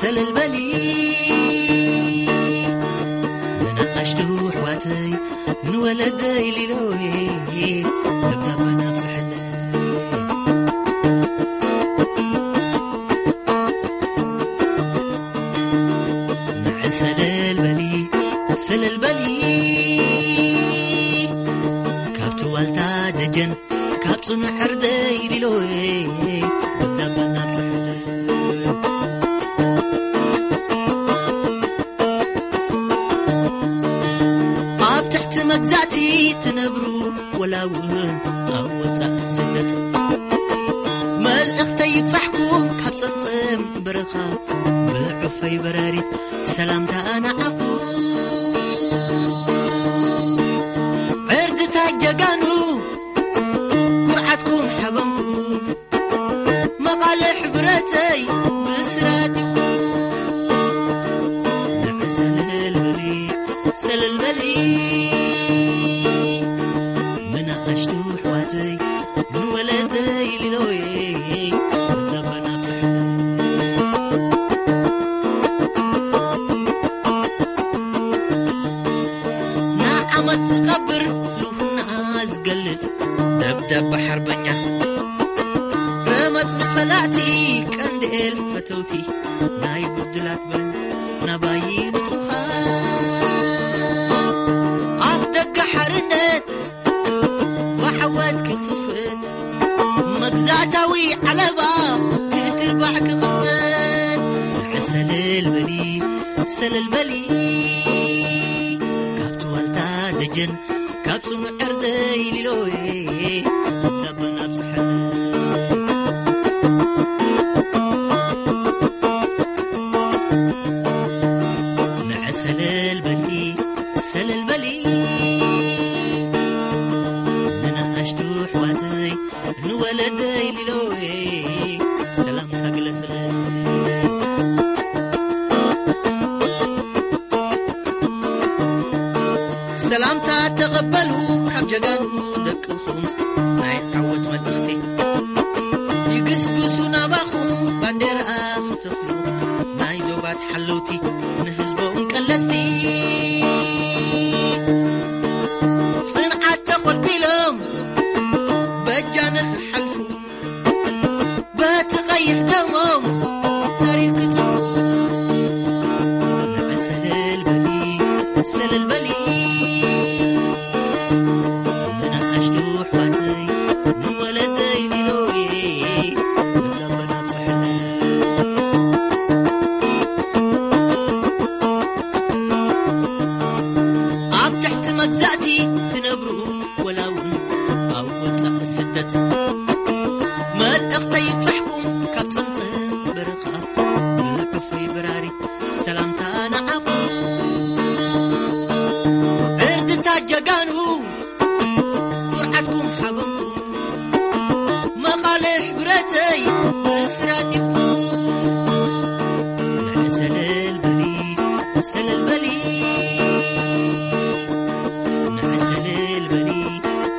سل البلي ناقشته حواتي من ولدي لنوي تبدا وأنا بسحلي مع سل البلي سل البلي كابتو والتا دجن كابتو نحر دايري لوي تبدا وأنا بسحلي ወላውን ኣብ ወፃእ ስደት መልእኽተይ ይብፃሕኩም ካብ ፀምፅም በረኻ ብዕፈይ በራሪት ሰላምታ ኣናዓኹ ዕርድታ ጀጋኑ ኩርዓትኩም ሓበንኩም መቓለ ሕብረተይ ብስራት ዝገልጽ ደብዳባ ሓርበኛ ረመፅ ብሰላእቲ ቀንድኤል ፈተውቲ ናይ ጉድላት በል ናባይ ንጹኻ ኣፍ ደገ ሓርነት ባሕወት ክኽፍት መግዛእታዊ ዓለባ ክትርባዕ ክኽፍት ንዕሰለልበሊ ሰለልበሊ ካብቲ ዋልታ ደጀን ካብ ጽኑዕ ولدي للوي ተቐበሉ ካብ ጀጋኑ ደቅኹም ናይ ዓወት መልእኽቲ ይግስግሱ ናባኹም ባንዴራ ክትኽሉ ናይ ዶባት ሓለውቲ ንህዝቦም ቀለስቲ ጽንዓት ተቖልቢሎም Tennessee to know